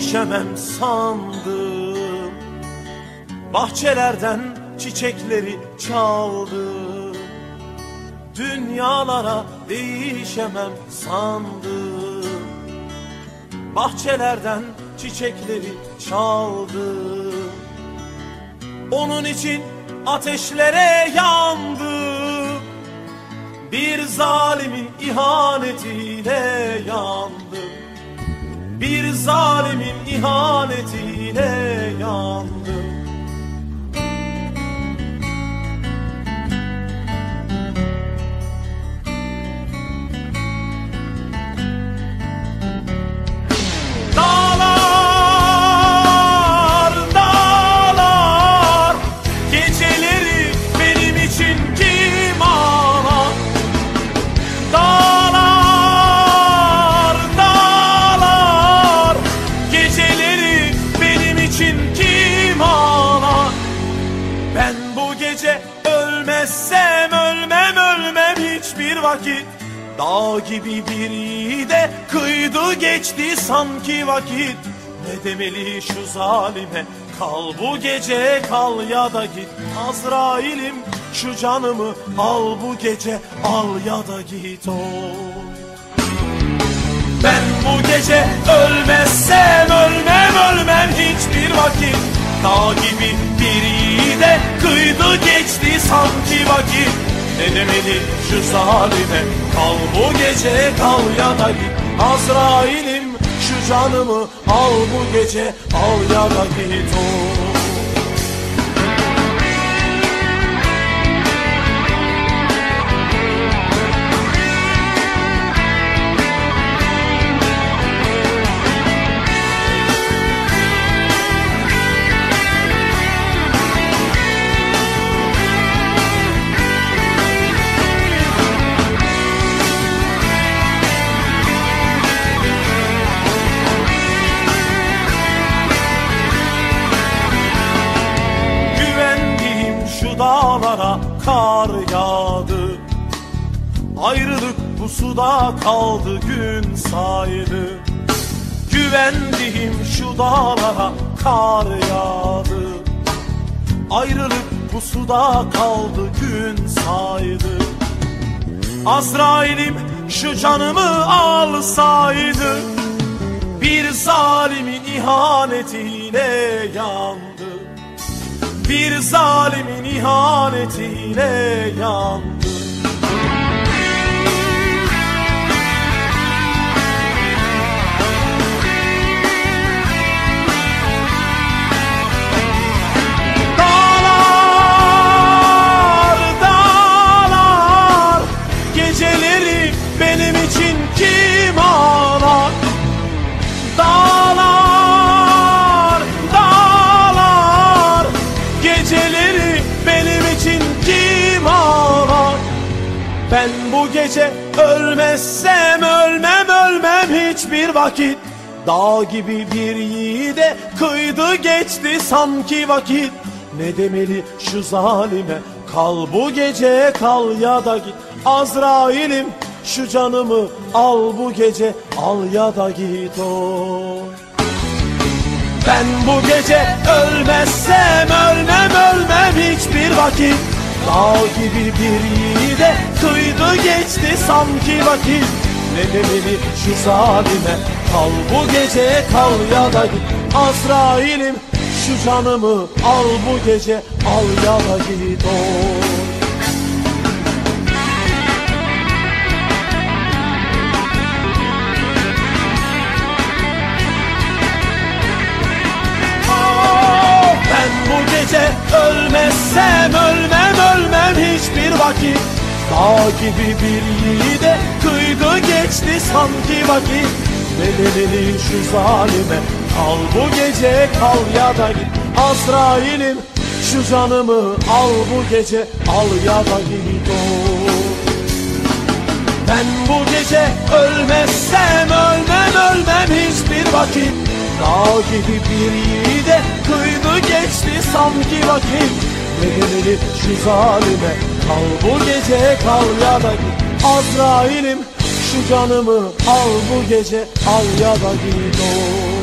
değişemem sandım. Bahçelerden çiçekleri çaldım. Dünyalara değişemem sandım. Bahçelerden çiçekleri çaldım. Onun için ateşlere yandım. Bir zalimin ihanetiyle yandım bir zalimin ihanetiyle yandım vakit. Dağ gibi bir yiğide kıydı geçti sanki vakit. Ne demeli şu zalime kal bu gece kal ya da git. Azrail'im şu canımı al bu gece al ya da git oy ben bu gece ölmezsem ölmem ölmem hiçbir vakit. Dağ gibi bir yiğide kıydı geçti sanki vakit Ne demeli şu zalime kal bu gece kal ya da git Azrail'im şu canımı al bu gece. Al ya da git oy. Kar yağdı. Ayrılık bu suda kaldı gün saydı Güvendiğim şu dağlara kar yağdı. Ayrılık bu suda kaldı gün saydı Azrail'im şu canımı alsaydı Bir zalimin ihanetiyle yandı bir zalimin ihanetiyle yandı gece ölmezsem ölmem ölmem hiçbir vakit. Dağ gibi bir yiğide kıydı geçti sanki vakit. Ne demeli şu zalime kal bu gece kal ya da git. Azrail'im şu canımı al bu gece al ya da git oy ben bu gece ölmezsem ölmem ölmem hiçbir vakit Dağ gibi bir yiğide kıydı geçti sanki vakit. Ne demeli şu zalime? Kal bu gece kal ya da git. Azrail'im şu canımı al bu gece al ya da git. Ben bu gece ölmezsem ölmem vakit. Dağ gibi bir yiğide kıydı geçti sanki vakit. Bedelini şu zalime Kal bu gece kal ya da git. Azrail'im şu canımı al bu gece Al ya da git. Oy ben bu gece ölmezsem ölmem ölmem hiçbir vakit. Dağ gibi bir yiğide kıydı geçti sanki vakit. Bedelini şu zalime kal bu gece kal ya da git Azrail'im şu canımı al bu gece al ya da git oy